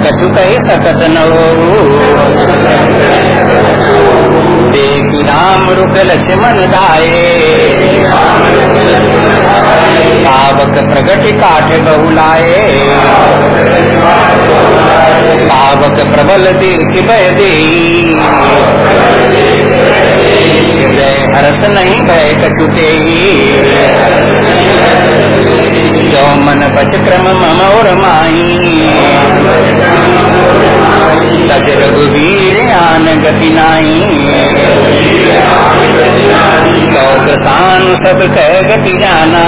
कछु कही सकत न देखी राम रुक लक्ष्मण दाए पावक प्रगट काठ बहुलाए। पावक प्रबल दीर्घ बह दे हृदय हरस नहीं भय कछुते जो मन बच क्रम मम और माई तज रघुवीर आन गति नाई कौसान सब कह गति जाना।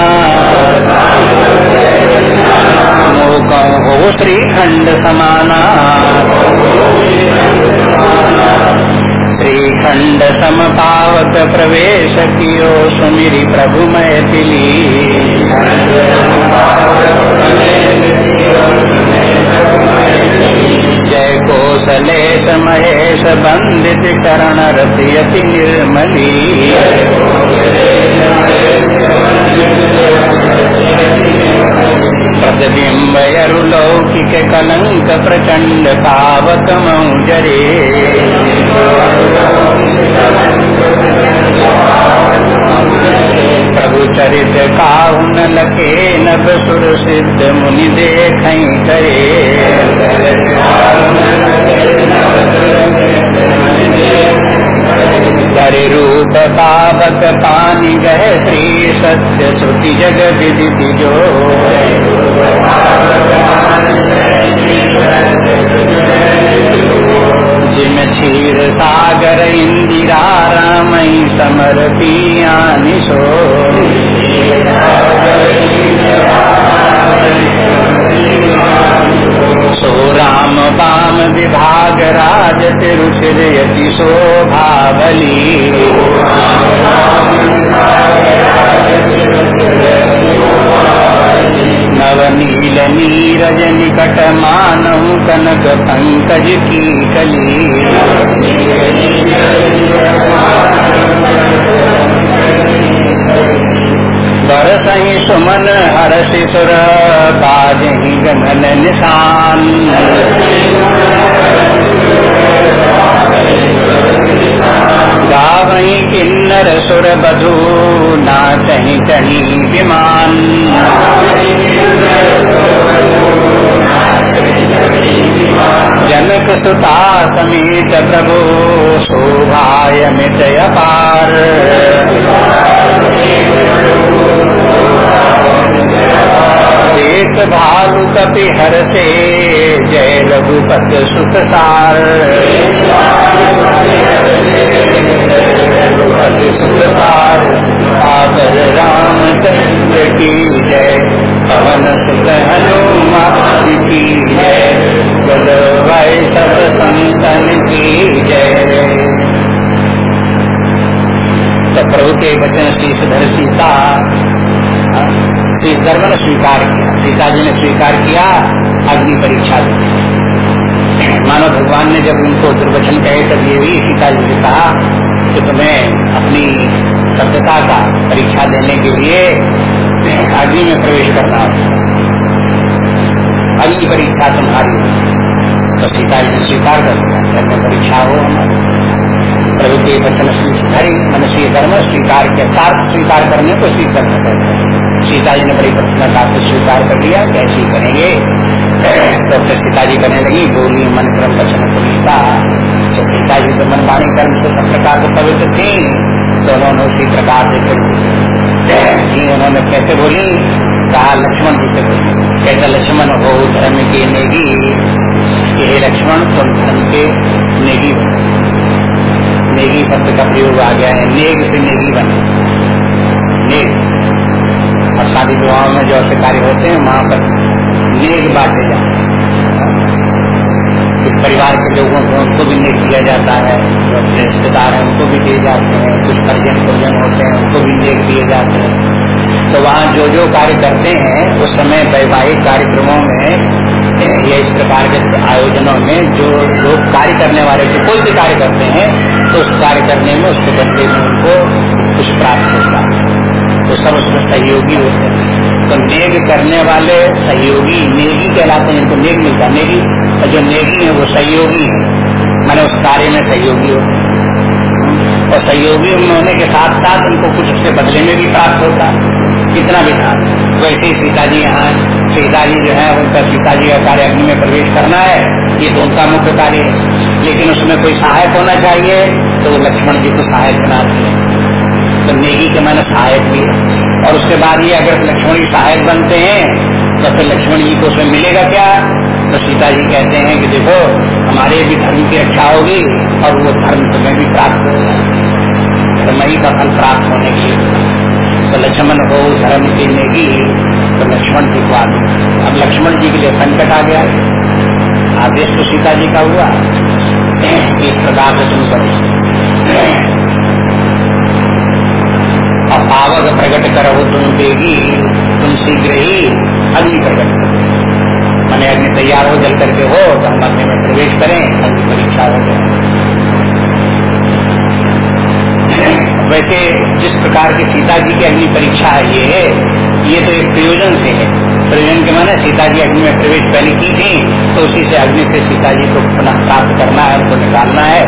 मोह हो श्रीखंड समाना। श्रीखंड सम पावक प्रवेश कियो सुमिरी प्रभु मैथिली जय कौशलेश महेश बंदित करण रतियति निर्मली। प्रतिबिंब अरुलौकिक कलंक प्रचंड पावक मौजरे प्रभु चरित काहुन लके नभ सुर सिद्ध मुनि देख करे। हरि रूप पावक पानी गह श्री सत्य श्रुति जग विधि जो जिम क्षीर सागर इंदिरा रामई समर पियानि नीरज निकट मानव कनक पंकज की कली। बरसही सुमन हर्ष सुर, बाजही गगन निशान। गावही किन्नर सुर बधू, नाचही चढ़ी विमान। जनक सुता समेत प्रभु शोभाय मित अपार देख भालु कपि हर से जय रघुपत सुख सार रघुपति सुख सार आदर रामचंद्र की जय। पवन सुख सब संतन की जय। प्रभु के वचन शीशधर सीता श्री धर्म ने स्वीकार किया, सीता जी ने स्वीकार किया, अग्नि परीक्षा दी। मानो भगवान ने जब उनको दुर्वचन कहे, तब ये भी सीता जी ने कहा कि तुम्हें अपनी सभ्यता का परीक्षा देने के लिए अग्नि में प्रवेश करना अग्नि परीक्षा तुम्हारी तो सीता जी ने स्वीकार कर धर्म परीक्षा हो, प्रभु के वचन धरी मनुष्य धर्म स्वीकार के साथ स्वीकार करने को स्वीकार करते सीता जी ने बड़ी प्रसन्नता से स्वीकार कर लिया कैसे करेंगे तो फिर सीता जी करने लगी, बोली मन क्रम वचन पुलिता तो सीता जी तो मन कर्म से सब प्रकार से पवित्र थी। तो उन्होंने उसी प्रकार से उन्होंने कैसे बोली? कहा, लक्ष्मण जी से कैसे लक्ष्मण, हो धर्म की नेगी ये लक्ष्मण तुम धर्म के नेगी नेगी शब्द का प्रयोग आ गया है। नेग से नेगी बने। नेग। और शादी विवाह में जो ऐसे कार्य होते हैं, वहाँ पर नेग बांटे जाते हैं। परिवार के लोगों को उनको भी नेग दिया जाता है, जो अपने रिश्तेदार हैं, उनको भी दिए जाते हैं। कुछ परिजन परिजन होते हैं, उनको भी नेग दिए जाते हैं। तो वहाँ जो जो कार्य करते हैं, उस समय वैवाहिक कार्यक्रमों में या इस प्रकार के आयोजनों में जो लोग कार्य करने वाले जो कोई भी कार्य करते हैं तो उस कार्य करने में उसके बदले में उनको कुछ प्राप्त होता है। तो सब उसमें सहयोगी होते हैं। तो नेग करने वाले सहयोगी, नेगी कहलाते हैं इनको नेग मिलता नेगी, और जो नेगी है, वो सहयोगी है। मैंने उस कार्य में सहयोगी होते और सहयोगी होने के साथ साथ उनको कुछ उसके बदले में भी प्राप्त होता कितना भी था। वैसे ही सीता जी यहाँ सीता जी जो है, उनका सीता जी का कार्य अग्नि में प्रवेश करना है। ये तो उनका मुख्य कार्य है। लेकिन उसमें कोई सहायक होना चाहिए तो लक्ष्मण जी को सहायक बनाते हैं तो नेगी के मैंने सहायक भी और उसके बाद ये अगर लक्ष्मण जी सहायक बनते हैं तो फिर लक्ष्मण जी को उसमें मिलेगा क्या? तो सीता जी कहते हैं कि देखो, हमारे भी धर्म की रक्षा होगी, और वो धर्म तुम्हें भी प्राप्त होगा। तो मई का फल प्राप्त होने के लिए। तो लक्ष्मण हो धर्म की नेगी तो लक्ष्मण जी को अब लक्ष्मण जी के लिए संकट आ गया आदेश तो सीता जी का हुआ। इस प्रकार से तुम करो। और पावक प्रकट करो तुम देगी तुम शीघ्र ही अग्नि प्रकट करो। मैंने अग्नि तैयार हो, जल करके हो तो हम अग्नि में प्रवेश करें, अग्नि परीक्षा हो जाए। वैसे जिस प्रकार की सीता जी की अग्नि परीक्षा है ये है, ये तो एक प्रयोजन से है। प्रयोजन के माने सीता जी अग्नि में प्रवेश पहले की थी तो उसी से अग्नि से सीता जी को पुनः प्राप्त करना है, उनको निकालना है।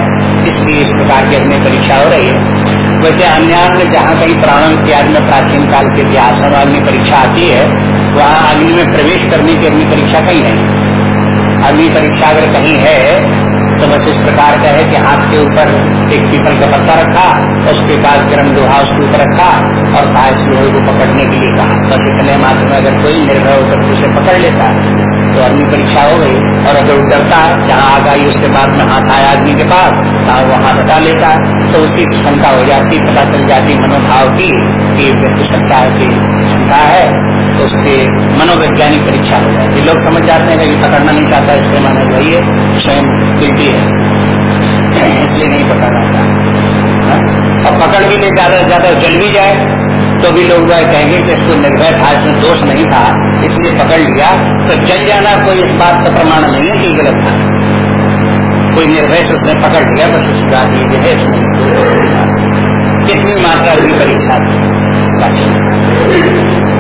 इसलिए इस प्रकार की अग्नि परीक्षा हो रही है। वैसे अन्य में जहाँ कहीं प्राणन इत्यादि में प्राचीन काल के इतिहास में अग्नि परीक्षा आती है, वहाँ अग्नि में प्रवेश करने की अग्नि परीक्षा कहीं नहीं। अग्नि परीक्षा अगर कहीं है तो बस इस प्रकार का है कि हाथ के ऊपर एक पीपल का पत्ता रखा, उसके बाद गर्म लोहा उसके ऊपर रखा और कहा लोहे को पकड़ने के लिए कहा। बस इतने मात्र में अगर कोई निर्भय होकर उसे पकड़ लेता तो अग्नि परीक्षा हो गई। और अगर डरता, जहाँ आ गई उसके बाद में हाथ आया आदमी के पास तो वो हाथ हटा लेता तो उसकी शंका हो जाती, पता चल जाती मनोभाव की व्यक्ति सकता है, कि शंका है तो उसके मनोवैज्ञानिक परीक्षा हो जाती। लोग समझ जाते हैं कि पकड़ना नहीं चाहता इससे माना वही है स्वयं गिरती है। इसलिए नहीं चाहता हाँ? और पकड़ भी ले, ज़्यादा से ज़्यादा जल भी जाए तो भी लोग कहेंगे कि इसको निर्भय था इसमें दोष नहीं था, इसलिए पकड़ लिया। तो जल जाना कोई इस बात का प्रमाण नहीं है कि गलत था। कोई निर्भय से उसने पकड़ लिया, बस उसकी बात ये है कितनी मात्रा हुई परीक्षा थी।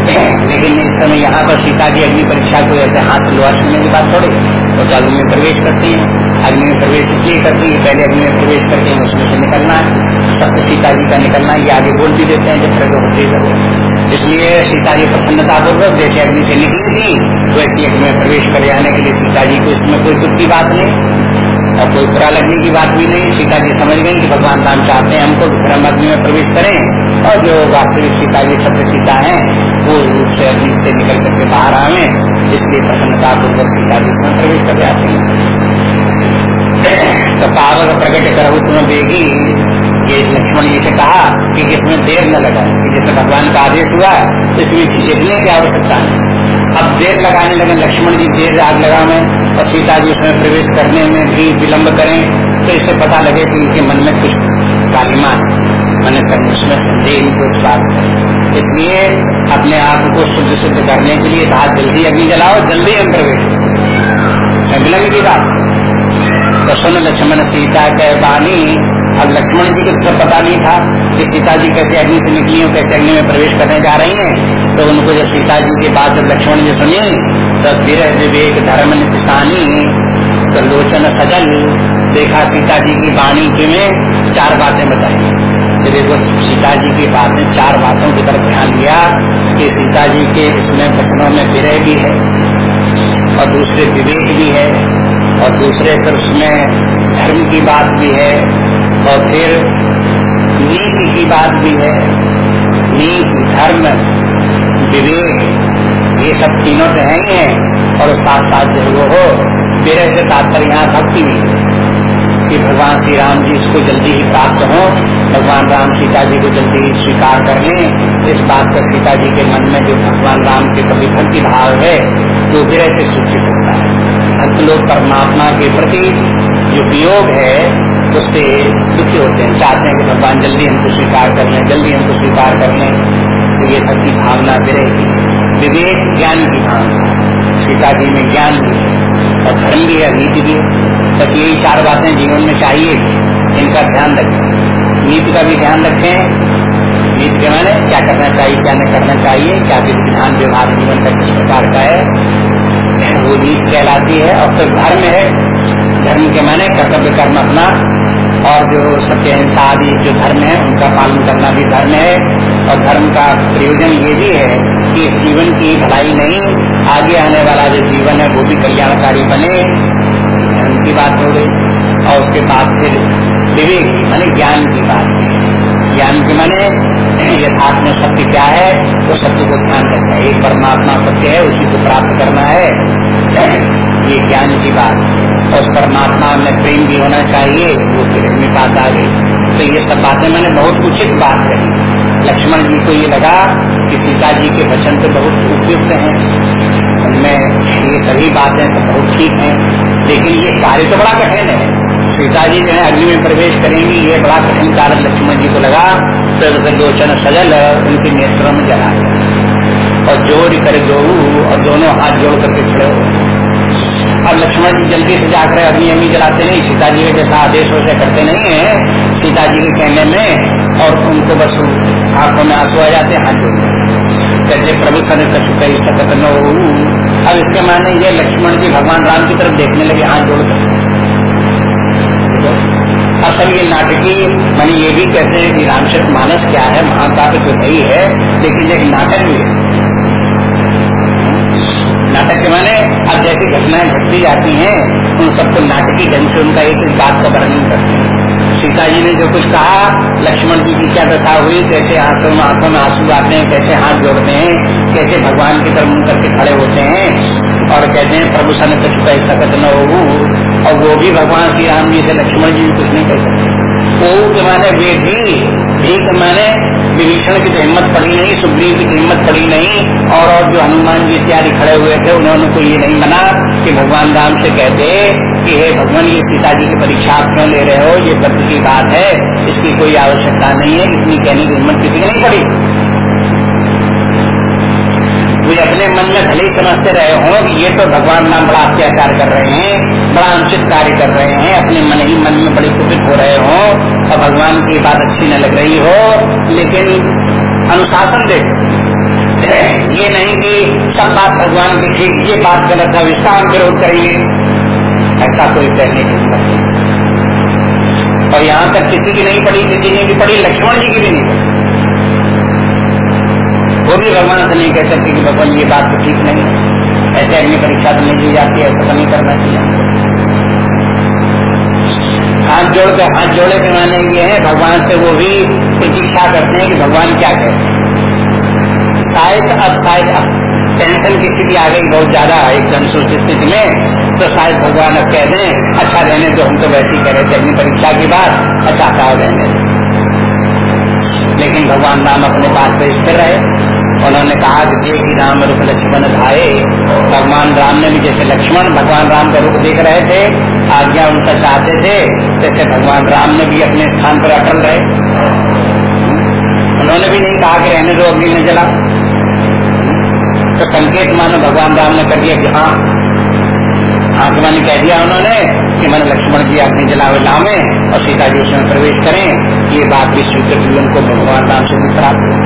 लेकिन इस समय यहाँ पर सीता की अग्नि परीक्षा को ऐसे हाथ लोहा छूने की बात थोड़ी तो अग्नि में प्रवेश करती है। अग्नि में प्रवेश इसलिए करती है पहले अग्नि में प्रवेश करते हैं उसमें से निकलना सत्य सीता जी का निकलना ये आगे बोल भी देते हैं जब तक होती है। इसलिए सीता जी प्रसन्नता पूर्वक जैसे अग्नि से निकली थी, वैसी अग्नि में प्रवेश कर जाने के लिए सीता जी को इसमें कोई दुख की बात नहीं और कोई बुरा लगने की बात भी नहीं। सीता जी समझ गई कि भगवान राम चाहते हैं हमको फिर अग्नि में प्रवेश करें और जो वास्तविक सीता जी सत्य सीता है वो रूप से अग्नि से निकल करके बाहर आवे इसलिए प्रसन्नता पूर्वक सीता जी उसमें प्रवेश कर जाते हैं। तो पावक प्रकट कर तुम्हें देगी ये लक्ष्मण जी से कहा कि इसमें देर न लगा कि जैसे भगवान का आदेश हुआ तो इसमें झिझकने की आवश्यकता नहीं। अब देर लगाने लगे, लक्ष्मण जी देर आग लगावे और सीता जी उसमें प्रवेश करने में भी विलम्ब करें तो इससे पता लगे कि इनके मन में कुछ कालिमा है। मैंने कर उसमें संदेह इनको बात इसलिए अपने आप को शुद्ध शुद्ध करने के लिए कहा, जल्दी अग्नि जलाओ, जल्दी हम प्रवेश विलम्ब की बात तो सुन, लक्ष्मण सीता के बानी अब लक्ष्मण जी को सब पता नहीं था कि सीता जी कैसे अग्नि से निकली हो कैसे अग्नि में प्रवेश करने जा रही हैं। तो उनको जब सीता जी के बाद जब लक्ष्मण जी सुनी तो फिर विवेक, धर्म निशानी तो लोचन सजल देखा सीता जी की वाणी के में चार बातें बताई। फिर देखो सीता जी की बात में चार बातों की तरफ़ ध्यान दिया कि सीता जी के इसमें वचनों में विरह भी है और दूसरे विवेक भी है और दूसरे फिर उसमें धर्म की बात भी है और फिर नीति की बात भी है। नीति, धर्म, विवेक, ये सब तीनों तो है ही है और साथ साथ जो हो मेरे से तात्पर्य यहाँ भक्ति भी। कि भगवान श्री राम जी इसको जल्दी ही प्राप्त हो, भगवान राम सीता जी को जल्दी ही स्वीकार कर लें। इस बात का सीता जी के मन में जो भगवान राम के प्रति भक्ति भाव है वो विरह से सूचित होता है। भक्त लोग परमात्मा के प्रति जो वियोग है, उससे दुखी होते हैं। चाहते हैं कि भगवान जल्दी हमको स्वीकार कर लें, जल्दी हमको स्वीकार कर लें। तो ये भक्ति भावना रहेगी विवेक ज्ञान की भावना। सीता जी में ज्ञान भी और धर्म भी है, नीति भी बस यही चार बातें जीवन में चाहिए, इनका ध्यान रखें। नीति का भी ध्यान रखें। नीति के माने क्या करना चाहिए, क्या नहीं करना चाहिए, क्या विधान व्यवहार जीवन का किस प्रकार का है, वो नीति कहलाती है। और फिर धर्म है, धर्म के माने कर्तव्य कर्म अपना, और जो सत्य हिंसा आदि जो धर्म है, उनका पालन करना भी धर्म है। और धर्म का प्रयोजन ये भी है कि जीवन की भलाई नहीं, आगे आने वाला जो जीवन है, वो भी कल्याणकारी बने। की बात हो गई और उसके बाद फिर विवेक की, माने ज्ञान की बात ज्ञान की माने यथार्थ में सत्य क्या है, वो सत्य को ध्यान रखना है। एक परमात्मा सत्य है, उसी को प्राप्त करना है। ये ज्ञान की बात। और उस परमात्मा में प्रेम भी होना चाहिए, वो फिर में बात आ गई तो ये सब बातें मैंने बहुत उचित बात कही। लक्ष्मण जी को ये लगा कि सीता जी के वचन तो बहुत उपयुक्त हैं। उनमें ये सभी बातें तो बहुत ठीक हैं। लेकिन ये कार्य तो बड़ा कठिन है। सीता जी है, अग्नि में प्रवेश करेंगी, ये बड़ा कठिन कार्य लक्ष्मण जी को लगा। तो लोचन सजल, उनके नेत्रों में जला और जोड़ कर दो और दोनों हाथ जोड़ करके खड़े अब लक्ष्मण जी जल्दी से जाकर अग्नि अग्नि जलाते नहीं। सीता जी के जैसा आदेश वैसे करते नहीं है। सीता जी के कहने में, और उनको बस आँखों में आँसू आ जाते हाथ जोड़ते कहते, प्रभु खन सकत न अब इसके माने ये लक्ष्मण जी भगवान राम की तरफ़ देखने लगे हाथ जोड़ कर असल ये नाटकी मैंने ये भी कहते हैं कि रामचरित मानस क्या है महाकाव्य तो सही है, लेकिन एक नाटक भी है। नाटक के माने अब जैसी घटनाएँ घटती जाती हैं, उन सबको नाटकी ढंग से उनका एक एक बात का वर्णन करते हैं। सीता जी ने जो कुछ कहा, लक्ष्मण जी की क्या दशा हुई, कैसे आँखों में आँखों में आँसू आते हैं, कैसे हाथ जोड़ते हैं, कैसे भगवान की तरफ़ मुँह करके खड़े होते हैं, और कहते हैं, प्रभु सन कुछ कह सकत न हो, और वो भी भगवान श्री राम जी से लक्ष्मण जी भी कुछ नहीं कह सकते। वो के माने वे भी भी के माने विभीषण की तो हिम्मत पड़ी नहीं, सुग्रीव की तो हिम्मत पड़ी नहीं, और और जो हनुमान जी इत्यादि खड़े हुए थे, उन्होंने को ये नहीं मना कि भगवान राम से कहते कि हे भगवान, ये सीता जी की परीक्षा आप क्यों ले रहे हो? ये पत्र की बात है, इसकी कोई आवश्यकता नहीं है, इतनी कहने की हिम्मत किसी की नहीं पड़ी। वे अपने मन में भले ही समझते रहे हो कि ये तो भगवान नाम बड़ा अत्याचार कर रहे हैं, बड़ा अनुचित कार्य कर रहे हैं, अपने मन ही मन में बड़े कुपित हो रहे हो और भगवान की बात अच्छी न लग रही हो, लेकिन अनुशासन दे। ये नहीं कि सब बात भगवान की ठीक ये बात गलत है हम विरोध करेंगे। ऐसा कोई कहने की नहीं और यहाँ तक किसी की नहीं पड़ी, किसी ने भी पड़ी, लक्ष्मण जी की भी नहीं वो भी भगवान से नहीं कह सकते कि भगवान, ये बात तो ठीक नहीं है। ऐसे अग्नि परीक्षा तो नहीं दी जाती है ऐसा तो नहीं करना चाहिए। हाथ जोड़ के हाथ जोड़े के माने ये है। भगवान से वो भी प्रतीक्षा करते हैं कि भगवान क्या कहते हैं शायद अब शायद टेंशन की स्थिति आ गई बहुत ज़्यादा एकदम सोच स्थिति में तो शायद भगवान अब कह दें अच्छा रहने तो हम तो वैसे ही कह रहे थे अपनी परीक्षा की बात अच्छा कहा रहने लेकिन भगवान राम अपने बात पर स्थिर रहे। उन्होंने कहा कि देख राम रूप लक्ष्मण धाये। भगवान राम ने भी जैसे लक्ष्मण, भगवान राम का रूप देख रहे थे। आज्ञा उनका चाहते थे, जैसे भगवान राम ने भी अपने स्थान पर अटल रहे। उन्होंने भी नहीं कहा कि रहने दो, अग्नि में जला। तो संकेत मानो भगवान राम ने कर दिया कि हाँ आँख कह दिया उन्होंने कि मैंने लक्ष्मण जी अपनी जलावे लावे और सीता जी उसमें प्रवेश करें। ये बात भी स्वीकृत उनको, भगवान राम से भी प्राप्त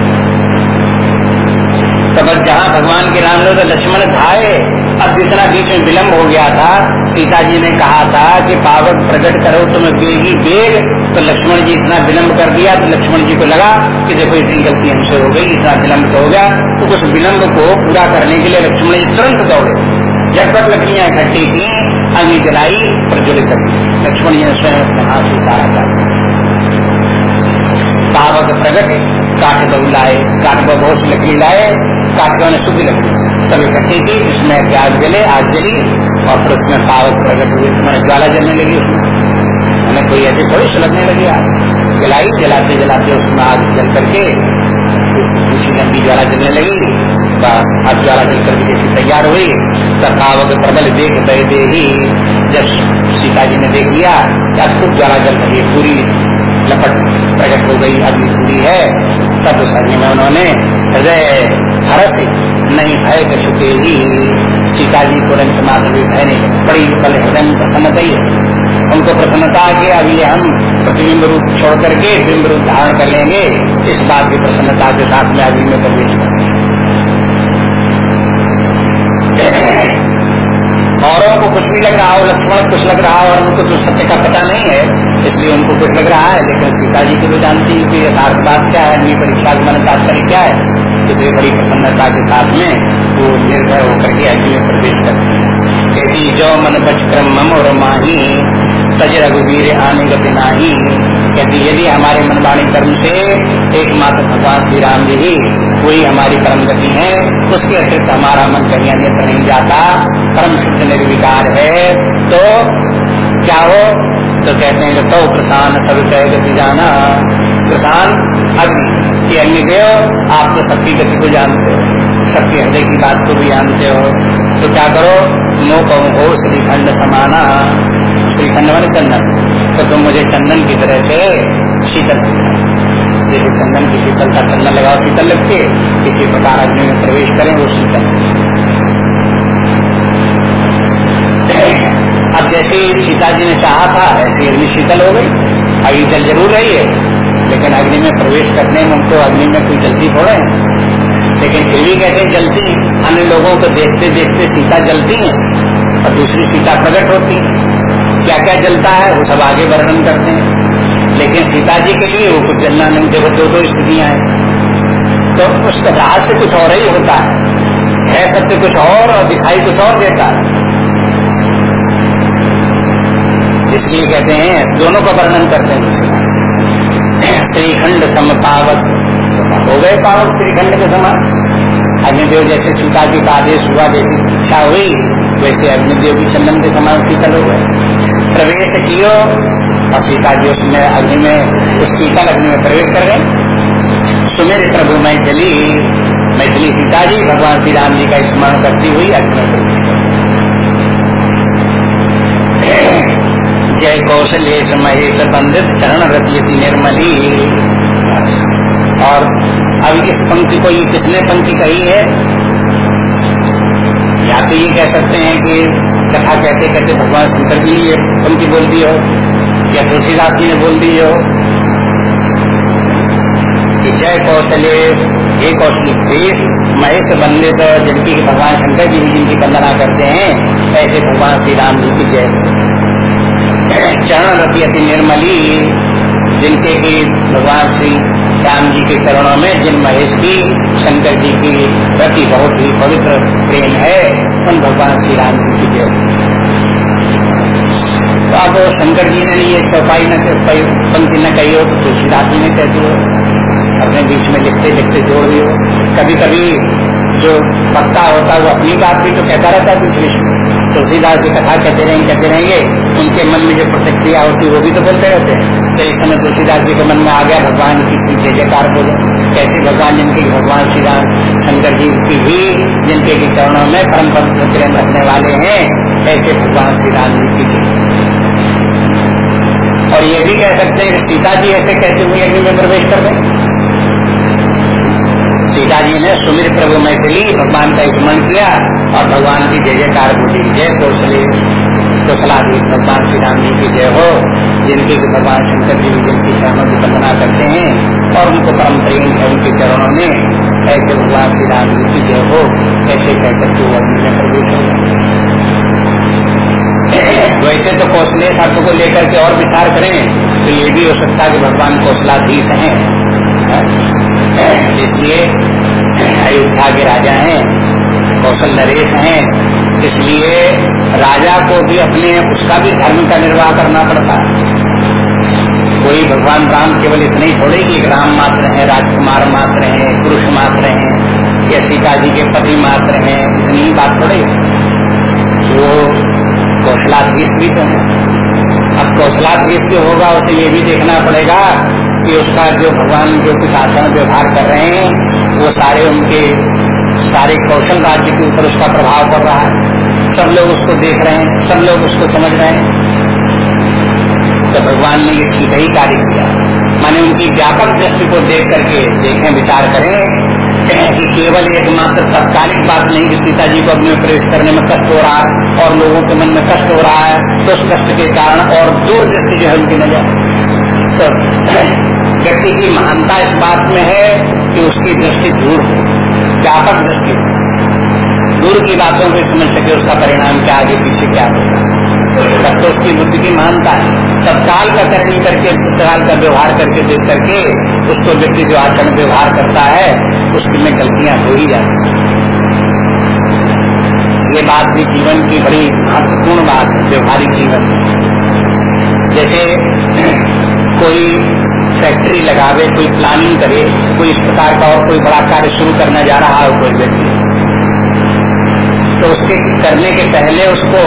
तो जहाँ भगवान के राम लो तो लक्ष्मण धाए अब जितना बीच में विलम्ब हो गया था सीता जी ने कहा था कि पावक प्रकट करो, तुम बेगी बेग तो लक्ष्मण जी इतना विलम्ब कर दिया तो लक्ष्मण जी को लगा कि देखो इतनी गलती हमसे हो गई, इतना विलम्ब तो हो गया। तो उस विलम्ब को पूरा करने के लिए लक्ष्मण जी तुरंत दौड़े। झटपट लकड़ियाँ इकट्ठी की अग्नि जलाई, प्रज्वलित कर लक्ष्मण जी ने स्वयं अपने हाथ सारा कर पावक प्रकट काट बहु लाए काट बहुत लकड़ी लाए काटवा ने शुद्ध लकड़ी सब इकट्ठी की उसमें प्याज जले, आग जली, और फिर उसमें पावक प्रकट हुई तुम्हारे ज्वाला जलने लगी उसमें। मैंने कोई ऐसे थोड़ी सुलगने लगी आग जलाई, जलाते जलाते उसमें आग जल करके दूसरी लंबी ज्वाला जलने लगी। बस ज्वाला जल करके जैसी तैयार हुई तब पावक प्रबल देख दे दे ही जब सीता जी ने देख लिया तब खूब ज्वाला जल रही पूरी लपट प्रकट हो गई अग्नि पूरी है। तब उस अग्नि में उन्होंने, हृदय हरस नहीं भय के ही। सीता जी तुरंत माधवी भय नहीं। बड़ी कल हृदय प्रसन्नता ही उनको प्रसन्नता कि ये हम प्रतिबिंब रूप छोड़ करके बिंब रूप धारण कर लेंगे। इस बात की प्रसन्नता के साथ में अभी में प्रवेश औरों को कुछ भी लग रहा हो, लक्ष्मण कुछ लग रहा हो, और उनको तो सत्य का पता नहीं है, इसलिए उनको कुछ लग रहा है, लेकिन सीता जी को भी जानती है कि यथार्थ बात क्या है अग्नि परीक्षा का मन तात्पर्य क्या है। इसलिए बड़ी प्रसन्नता के साथ में वो निर्भय होकर के अग्नि में प्रवेश करती है। कहती, जो मन बचक्रम मम और माही सज रघुवीर आने गति नाही। कहती, यदि हमारे मन वाणी कर्म से एकमात्र भगवान श्री राम जी ही वही हमारी परम गति है, उसके अतिरिक्त हमारा मन कहीं अन्यत्र नहीं जाता। परम शुद्ध निर्विकार है तो क्या हो? तो कहते हैं तो प्रसान सब कह गति जाना। प्रसान अग्नि। कि अग्निदेव आप तो सबकी गति को जानते हो। सबके हृदय की बात को भी जानते हो। तो क्या करो? नो कहूँ हो श्रीखंड समाना। श्रीखंड मन चंदन। तो तुम मुझे चंदन की तरह से शीतल जैसे चंदन की शीतल का चंदन लगाओ, शीतल लगती है। किसी प्रकार अग्नि में प्रवेश करें, वो शीतल। अब जैसे सीता जी ने चाहा था, ऐसी अग्नि शीतल हो गई। अग्नि जल ज़रूर रही है। लेकिन अग्नि में प्रवेश करने में उनको अग्नि में कोई जल्दी थोड़े लेकिन फिर भी कहते हैं, जलती अन्य लोगों को देखते देखते सीता जलती है और दूसरी सीता प्रकट होती है। क्या क्या जलता है, वो सब आगे वर्णन करते हैं। लेकिन सीता जी के लिए वो कुछ जलना नहीं, देखो दो दो स्थितियाँ हैं। तो उस राज से कुछ और ही होता है। है सत्य कुछ और और दिखाई कुछ और देता है। इसलिए कहते हैं, दोनों का वर्णन करते हैं। श्रीखंड समपावक हो गए पावक श्रीखंड के समान अग्निदेव जैसे सीता जी का आदेश हुआ जैसी इच्छा हुई, वैसे अग्निदेव भी चंदन के समान शीतल हो गए। प्रवेश कियो, और सीता जी उसमें अग्नि में, उस शीतल अग्नि में प्रवेश कर गए। सुमेर प्रभु मैं चली मैं चली सीता जी, भगवान श्री राम जी का स्मरण करती हुई अग्नि में जय कौशलेश महेश बंदित चरण रतियति निर्मली। और अब इस पंक्ति को ये किसने पंक्ति कही है? या तो ये कह सकते हैं कि कथा कहते कहते भगवान शंकर जी ये पंक्ति बोल दी हो, या तुलसीदास जी ने बोल दी हो। कि जय कौशलेश, हे कौशलेश, महेश बंदित, जिनकी भगवान शंकर जी जिनकी वंदना करते हैं, ऐसे भगवान श्री राम जी की जय। चरण रति अति निर्मली, जिनके की भगवान श्री राम जी के चरणों में जिन महेश की, शंकर जी की रति बहुत ही पवित्र प्रेम है, उन भगवान श्री राम जी की जय। तो अब शंकर जी ने ये चौपाई न पंक्ति न कही हो तो तुलसीदास जी ने कह दी हो अपने बीच में लिखते लिखते जोड़ दी हो कभी कभी जो वक्ता होता है, वो अपनी बात भी तो कहता रहता है कुछ तुलसीदास जी कथा कहते रहेंगे कहते रहेंगे, उनके मन में जो प्रतिक्रिया होती है, वो भी तो बोलते रहते हैं। तो इस समय तुलसीदास जी के मन में आ गया भगवान की जय जयकार बोले। कैसे भगवान, जिनके भगवान श्री राम शंकर जी की भी जिनके की चरणों में परम पवित्र प्रेम रखने वाले हैं, ऐसे भगवान श्री राम जी की और ये भी कह सकते हैं, सीता जी ऐसे कैसे हुए अग्नि में प्रवेश कर गए। सीता जी ने सुमिर प्रभु मैथिली भगवान का स्मरण किया और भगवान की जय जयकार बोली। जय कौशले। कौशलाधीश भगवान श्री राम जी की जय हो, जिनके भगवान शंकर जी भी जिनकी शरणों की वंदना करते हैं और उनको परम प्रेम है, उनके चरणों में ऐसे भगवान श्री राम जी की जय हो, ऐसे कहकर के वो प्रवेश हो वैसे तो कौशले अर्थ को लेकर के और विचार करें तो ये भी हो सकता है कि भगवान कौशलाधीश हैं। इसलिए अयोध्या के राजा हैं, कौशल नरेश हैं, इसलिए राजा को भी अपने, उसका भी धर्म का निर्वाह करना पड़ता है। कोई भगवान राम केवल इतने ही थोड़े कि राम मात्र है, राजकुमार मात्र है, पुरुष मात्र हैं, या सीता जी के पति मात्र हैं, इतनी ही बात थोड़े वो कौशलाधीश भी तो है। अब कौशलाधीश जो होगा, उसे ये भी देखना पड़ेगा कि उसका जो भगवान जो कुछ आचरण व्यवहार कर रहे हैं वो सारे उनके सारे कौशल राज्य के ऊपर उसका प्रभाव पड़ रहा है। सब लोग उसको देख रहे हैं, सब लोग उसको समझ रहे हैं। तो भगवान ने ये ठीक ही कार्य किया। माने उनकी व्यापक दृष्टि को देख करके देखें, विचार करें कि केवल एकमात्र तत्कालिक बात नहीं कि सीता जी को अग्नि प्रवेश करने में कष्ट हो रहा है और लोगों के मन में कष्ट हो रहा है तो उस कष्ट के कारण और दूर दृष्टि जो है उनकी नज़र। तो व्यक्ति की महानता इस बात में है कि उसकी दृष्टि दूर हो, व्यापक दृष्टि दूर की बातों को समझ सके उसका परिणाम क्या आगे पीछे क्या होगा। तब तो उसकी बुद्धि की महानता है। तत्काल का करनी करके तत्काल का व्यवहार करके देख करके उसको व्यक्ति जो आचरण व्यवहार करता है उसमें गलतियाँ हो ही जाती ये बात भी जीवन की बड़ी महत्वपूर्ण बात है, व्यवहारिक जीवन। जैसे कोई फैक्ट्री लगावे, कोई प्लानिंग करे, कोई इस प्रकार का और कोई बड़ा कार्य शुरू करना जा रहा है कोई व्यक्ति। तो उसके करने के पहले उसको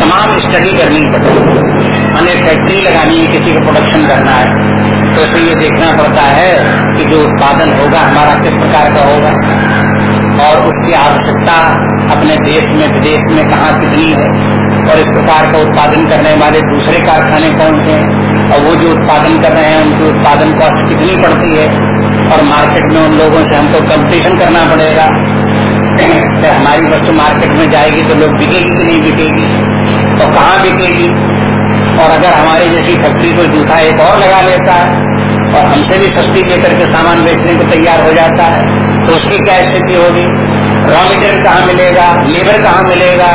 तमाम स्टडी करनी पड़ती है। फैक्ट्री लगानी है किसी को प्रोडक्शन करना है। तो इसे ये देखना पड़ता है कि जो उत्पादन होगा, हमारा किस प्रकार का होगा और उसकी आवश्यकता अपने देश में, विदेश में कहाँ कितनी है और इस प्रकार का उत्पादन करने वाले दूसरे कारखाने कौन से हैं? और वो जो उत्पादन कर रहे हैं, उनकी उत्पादन कॉस्ट कितनी पड़ती है? और मार्केट में उन लोगों से हमको कंपटीशन करना पड़ेगा। तो हमारी वस्तु मार्केट में जाएगी तो लोग बिकेगी कि नहीं बिकेगी? तो कहाँ बिकेगी? और अगर हमारी जैसी फैक्ट्री को जूठा एक और लगा लेता है, और हमसे भी सस्ती लेकर के सामान बेचने को तैयार हो जाता है तो उसकी क्या स्थिति होगी? रॉ मटेरियल कहाँ मिलेगा? लेबर कहाँ मिलेगा?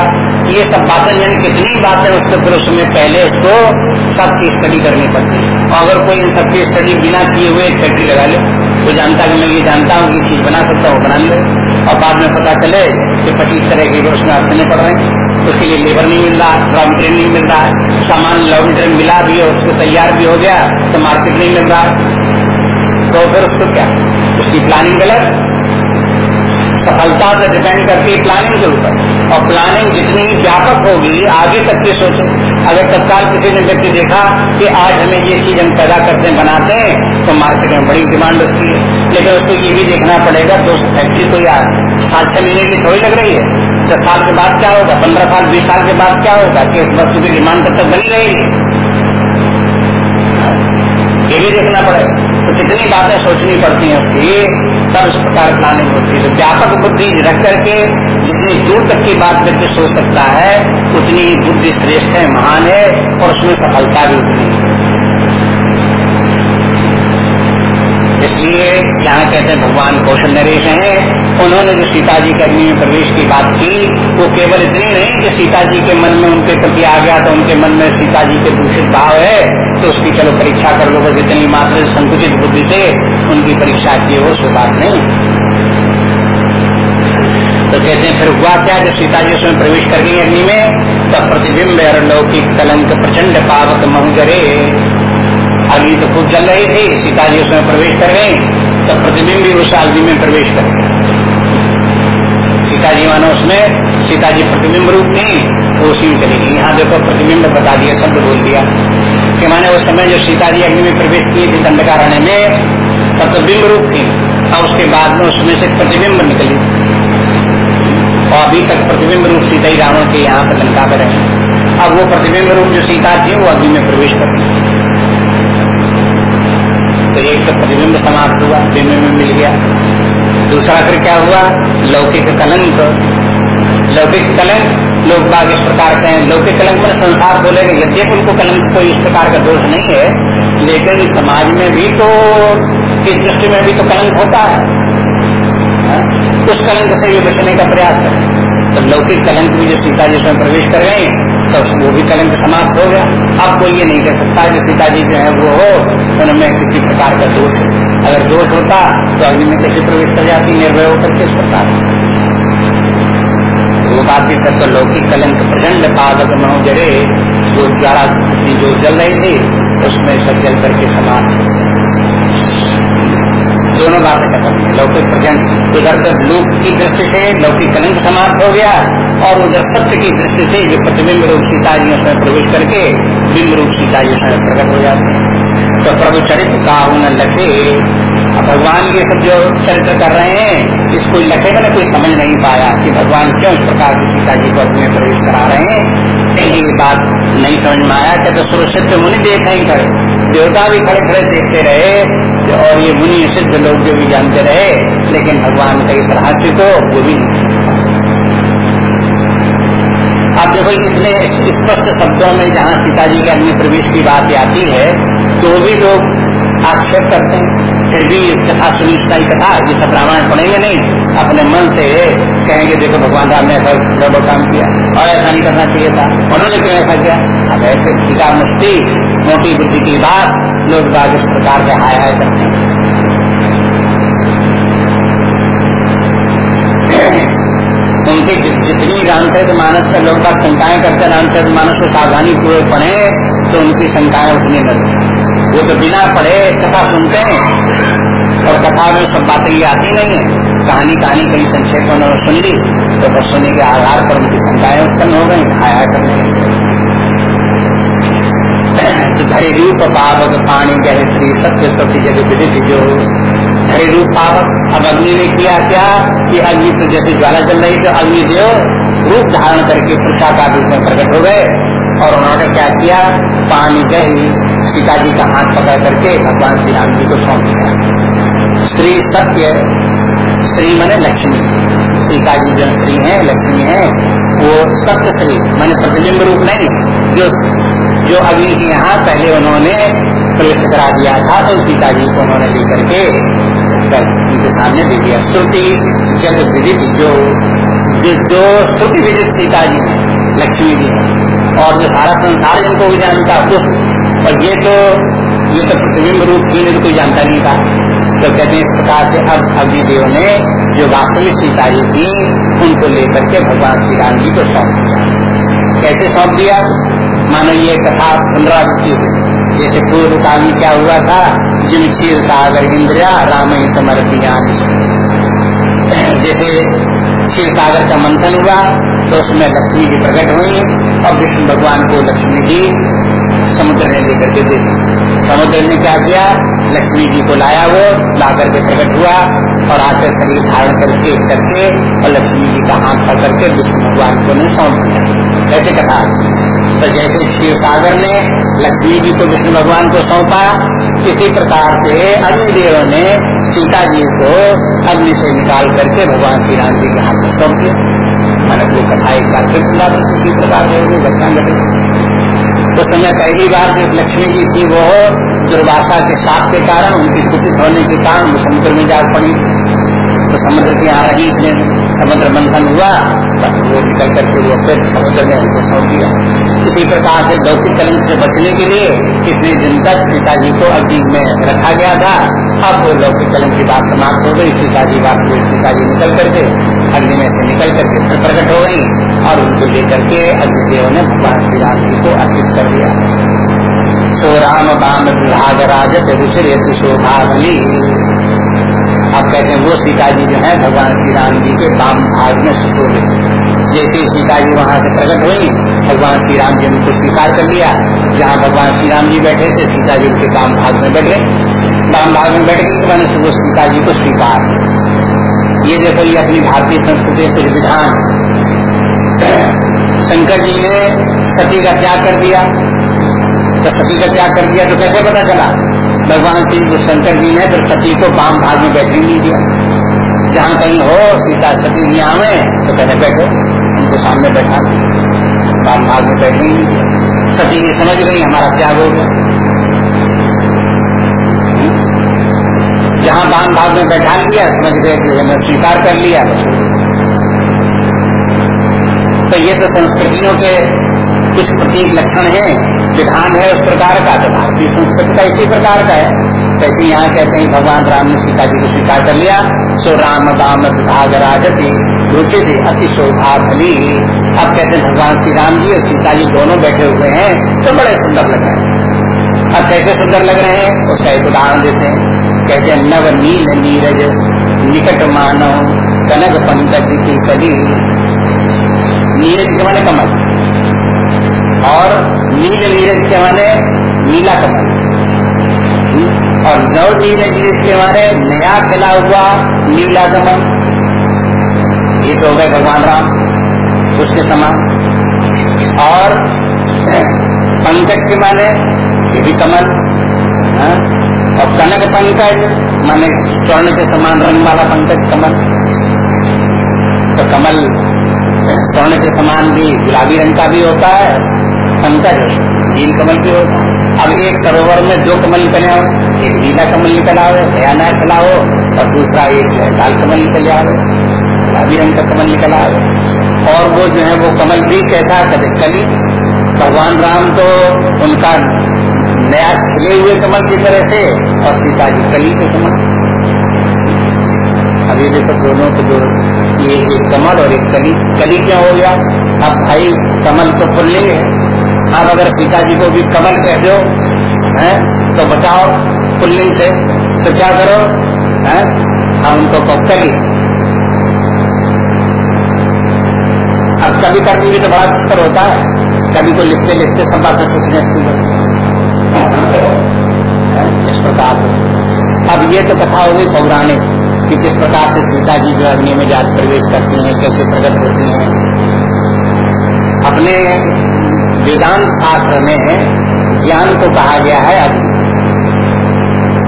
ये सब बातें यानी कितनी बातें उसके फिर उसमें पहले उसको सबकी स्टडी करनी पड़ती है। और अगर कोई इन सबकी स्टडी बिना किए हुए एक फैक्ट्री लगा ले तो जानता कि मैं ये जानता हूँ कि चीज़ बना सकता हूँ, बना ले। और बाद में पता चले कि पच्चीस तरह के उसमें अड़चने पड़ रहे हैं। उसके लिए लेबर नहीं मिल रहा रॉ मटेरियल नहीं मिल रहा, सामान रॉ मटेरियल मिला भी है, उसको तैयार भी हो गया तो मार्केट नहीं मिल रहा। तो फिर उसको क्या? उसकी प्लानिंग गलत। सफलता से डिपेंड करती है प्लानिंग के ऊपर। और प्लानिंग जितनी व्यापक होगी, आगे तक की सोचो। अगर तत्काल किसी ने व्यक्ति देखा कि आज हमें ये चीज़ हम पैदा करते हैं, बनाते हैं तो मार्केट में बड़ी डिमांड उसकी है। लेकिन उसको ये भी देखना पड़ेगा दोस्त फैक्ट्री तो यार सात छह महीने की थोड़ी लग रही है। दस साल के बाद क्या होगा? पंद्रह साल, बीस साल के बाद क्या होगा कि इस वस्तु की डिमांड तब तक बनी रहेगी? ये भी देखना पड़ेगा। तो कितनी बातें सोचनी पड़ती हैं उसकी तब इस प्रकार प्लानिंग होती। है तो व्यापक बुद्धि रख करके जितनी दूर तक की बात करके सोच सकता है, उतनी बुद्धि श्रेष्ठ है, महान है, और उसमें सफलता भी उतनी है। इसलिए यहाँ कहते हैं, भगवान कौशल नरेश हैं। उन्होंने जो सीता जी के अग्नि में प्रवेश की बात की, वो केवल इतनी नहीं कि सीता जी के मन में उनके प्रति आ गया तो उनके मन में सीता जी के दूषित भाव है तो उसकी चलो परीक्षा कर लो, बस इतनी मात्र संकुचित बुद्धि से उनकी परीक्षा की वो सो बात नहीं। तो कहते हैं, फिर हुआ क्या जब सीता जी उसमें प्रवेश कर गई अग्नि में? तब प्रतिबिंब लौकिक कलंक प्रचंड पावक महुजरे। अग्नि तो खूब जल रही थी सीता जी उसमें प्रवेश कर गई तो प्रतिबिंब भी उस अग्नि में प्रवेश कर गए सीता जी मानो उसमें सीता जी प्रतिबिंब रूप थी तो उसी में चली गई यहाँ देखो प्रतिबिंब बता दिया, शब्द बोल दिया। कि माने उस समय जो सीता जी अग्नि में प्रवेश किए थे दंडकारण्य में तब तो रूप थी और उसके बाद में उसमें से प्रतिबिंब निकली। और अभी तक प्रतिबिंब रूप सीता ही रावण के यहाँ पर लंका पर रहे अब वो प्रतिबिंब रूप जो सीता थी, वो अग्नि में प्रवेश कर तो एक तो प्रतिबिंब समाप्त हुआ, बिंब में मिल गया। दूसरा फिर क्या हुआ? लौकिक कलंक। लौकिक कलंक, लोग बाग इस प्रकार के हैं। लौकिक कलंक में संसार बोलेगा, यद्यप उनको कलंक कोई इस प्रकार का दोष नहीं है, लेकिन समाज में भी तो इस दृष्टि में भी तो कलंक होता है। हा? उस कलंक से भी बचने का प्रयास करें। तो लौकिक कलंक भी जो सीता जी उसमें प्रवेश कर गए तो वो भी कलंक समाप्त हो गया। अब कोई ये नहीं कह सकता कि सीता जी जो है वो हो, उनमें किसी प्रकार का दोष है। अगर दोष होता तो अग्नि में कैसे प्रवेश कर जाती, निर्भय होकर किस प्रकार वो बात भी तो लौकिक कलंक प्रचंड पादक महो जड़े जो ज़्यादा जो जल रही थी, उसमें सब जल करके समाप्त दोनों बातें खत्म हुई। लौकिक प्रचंड। उधर तो लोक की दृष्टि से लौकिक कलंक समाप्त हो गया, और उधर सत्य की दृष्टि से जो प्रतिबिंब रूप सीता जी उसमें प्रवेश करके, बिंब रूप सीता जी उसमें प्रकट हो जाते हैं। तो प्रभु चरित्र का न लखे भगवान ये सब जो चरित्र कर रहे हैं, इसको लखे मैंने कोई समझ नहीं पाया कि भगवान क्यों इस प्रकार की सीता जी को अपने प्रवेश करा रहे हैं। ये बात नहीं समझ में आया क्या तो सुरक्षित मुनि देख नहीं करे देवता भी खड़े खड़े देखते रहे और ये मुनि सिद्ध लोग जो भी जानते रहे, लेकिन भगवान का इस रहस्य को वो भी अब देखो इतने स्पष्ट शब्दों में जहाँ सीता जी के अग्नि प्रवेश की बात आती है तो भी लोग आक्षेप करते हैं, फिर भी इस कथा सुनी सुनाई कथा, ये सब रामायण पढ़ेंगे नहीं। अपने मन से कहेंगे, देखो भगवान राम ने ऐसा गड़बड़ काम किया, और ऐसा नहीं करना चाहिए था। उन्होंने क्यों ऐसा किया? अब ऐसे टीका मुक्ति, मोटी बुद्धि की बात, लोग बाग इस प्रकार के हाय हाय करते हैं। उनके जितनी रामचरित मानस का लोग बात शंकाएँ करते रामचरित मानस को सावधानी पूर्वक पढ़े तो उनकी शंकाएँ उठने लगती वो तो बिना पढ़े कथा सुनते हैं। और कथा में सब बातें ये आती नहीं है। कहानी कहानी, कहीं संक्षेप में उन्होंने सुन ली तो बस सुनने के आधार पर उनकी शंकाएँ उत्पन्न हो गई, आया करने। तो धरे रूप पावक पानी गहे श्री सत्य सत्य जग विदित जो धरे रूप पावक अब अग्नि ने किया क्या? कि अग्नि तो जैसे ज्वाला चल रही तो अग्नि देव रूप धारण करके पुरुषा का रूप में प्रकट हो गए। और उन्होंने क्या किया? पानी गही सीता जी का हाथ पकड़ करके भगवान श्री राम जी को सौंप दिया। श्री सत्य श्री मने लक्ष्मी। सीता जी जो श्री है, लक्ष्मी है, वो सत्य श्री मैंने प्रतिबिंब रूप नहीं। जो जो अभी यहाँ पहले उन्होंने प्रवेश करा दिया था तो सीता जी को उन्होंने लेकर के उनके सामने दे दिया। श्रुति जग विदित, जो जो श्रुति विदित सीता जी लक्ष्मी जी और जो सारा संसार जिनको जानता उस और ये तो ये तो प्रतिबिंब रूप ही तो कोई जानता नहीं था। तो कहते हैं इस प्रकार से अब अग्निदेव ने जो वास्तविक सीता जी थी, उनको लेकर के भगवान श्री राम जी को सौंप दिया। कैसे सौंप दिया? मानो ये कथा पुनरावृत्ति हुई। जैसे पूर्व काल में क्या हुआ था? जिन क्षीर सागर इंद्रिया राम ही समर्पियान जैसे क्षीर सागर का मंथन हुआ तो उसमें लक्ष्मी जी प्रकट हुई और विष्णु भगवान को लक्ष्मी जी समुद्र ने लेकर के दे दी। समुद्र ने क्या किया? लक्ष्मी जी को लाया वो ला करके प्रकट हुआ और आकर शरीर धारण करके करके और लक्ष्मी जी का हाथ पकड़ के विष्णु भगवान को ने सौंप दिया। ऐसे कथा? तो जैसे शिव सागर ने लक्ष्मी जी को विष्णु भगवान को सौंपा, इसी प्रकार से अग्निदेव ने सीता जी को अग्नि से निकाल करके भगवान श्री राम जी के हाथ में सौंप दिया। मैंने वो कथा एक बार फिर सुना इसी प्रकार से घटना घटित उस समय पहली बार जो लक्ष्मी जी थी, वो दुर्वासा के साथ के कारण उनकी कुपित होने के कारण वो समुद्र में जा पड़ी। तो समुद्र की आ रही इतने समुद्र मंथन हुआ, तब वो निकल करके वो फिर समुद्र में उनको सौंप दिया। इसी प्रकार से लौकिक कलंक से बचने के लिए कितने दिन तक सीता जी को अग्नि में रखा गया था। अब वो लौकिक कलंक की बात समाप्त हो गई। सीता जी बात सीता जी निकल करके अग्नि में से निकल करके फिर प्रकट हो गई। और उनको लेकर के अग्निदेव ने भगवान श्री राम जी को अर्पित कर दिया। सो राम बाम विभाग राजत रुचिर शोभा अब कहते हैं, वो सीता जी जो है, भगवान श्री राम जी के बाम भाग में सुशोभित जैसे सीता जी वहाँ से प्रकट हुई, भगवान श्री राम जी ने उनको स्वीकार कर लिया। जहाँ भगवान श्री राम जी बैठे थे सीता जी उनके बाम भाग में बैठ गए। बाम भाग में बैठ गए तो मैंने वो सीता जी को स्वीकार। ये देखो, ये अपनी भारतीय संस्कृति कुछ विधान। शंकर जी ने सती का त्याग कर दिया। तो सती का त्याग कर दिया तो कैसे पता चला? भगवान श्री शंकर जी ने फिर सती को बाम भाग में बैठने नहीं दिया। जहाँ कहीं हो, सीता सती जी आवे तो कहते बैठो, उनको सामने बैठा बाम भाग में बैठने नहीं दिया। सती जी समझ गई, हमारा त्याग हो गया। जहाँ बाम भाग में बैठा लिया समझ गए कि हमने स्वीकार कर लिया तो ये तो संस्कृतियों के कुछ प्रतीक लक्षण है, विधान है उस प्रकार का तो भारतीय संस्कृति का इसी प्रकार का है। कैसे यहाँ कहते हैं, भगवान राम ने सीता जी को स्वीकार कर लिया। सो राम दाम विभाग राजती, रुचित अति शोभा भली अब कहते हैं, भगवान श्री राम जी और सीता जी दोनों बैठे हुए हैं तो बड़े सुंदर लग रहे हैं। अब कैसे सुंदर लग रहे हैं, उसका एक उदाहरण देते हैं। कहते हैं नव नील नीरज, निकट मानव कनक पंकज की कली। नीरज के माने कमल। और नील नीरज के माने नीला कमल। और नव नीले के माने नया खिला हुआ नीला कमल। ये तो हो गए भगवान राम, उसके समान। और पंकज के माने ये भी कमल। है? और कनक पंकज माने स्वर्ण के समान रंग वाला पंकज कमल। तो कमल स्वर्ण के समान भी, गुलाबी रंग का भी होता है पंकज नील कमल भी होता है। अब एक सरोवर में दो कमल निकले हो, एक नीला कमल निकल आवे नया खिला हो, और दूसरा एक लाल कमल निकल आवे गुलाबी रंग का कमल निकल आवे और वो जो है, वो कमल भी कैसा कली। भगवान राम तो उनका नया खिले हुए कमल की तरह से, और सीता जी कली के कमल। अभी देखो दोनों को जो ये एक कमल और एक कली। कली क्या हो गया? अब भाई, कमल तो पुल्लिंग है। आप अगर सीता जी को भी कमल कह दो, है तो बचाओ पुल्लिंग से। तो क्या करो, है, हम उनको को कली अब कभी करने भी तो बड़ा दुष्कर होता है। कभी को लिखते लिखते सब बातें सोचने इस प्रकार। अब ये तो कथा होगी पौराणिक। कि किस प्रकार से सीता जी जो अग्नि में जात प्रवेश करती हैं, कैसे प्रकट होती हैं। अपने वेदांत शास्त्र में ज्ञान को कहा गया है, अग्नि।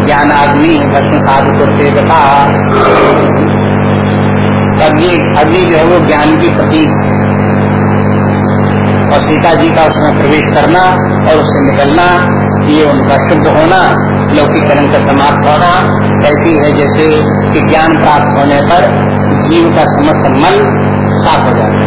ज्ञान आदमी भस्म साधु से बता अग्नि अग्नि जो है वो ज्ञान की प्रतीक और सीता जी का उसमें प्रवेश करना और उससे निकलना, ये उनका शुद्ध होना लौकिक करण का समाप्त होना ऐसी है जैसे कि ज्ञान प्राप्त होने पर जीव का समस्त मन साफ़ हो जाता है।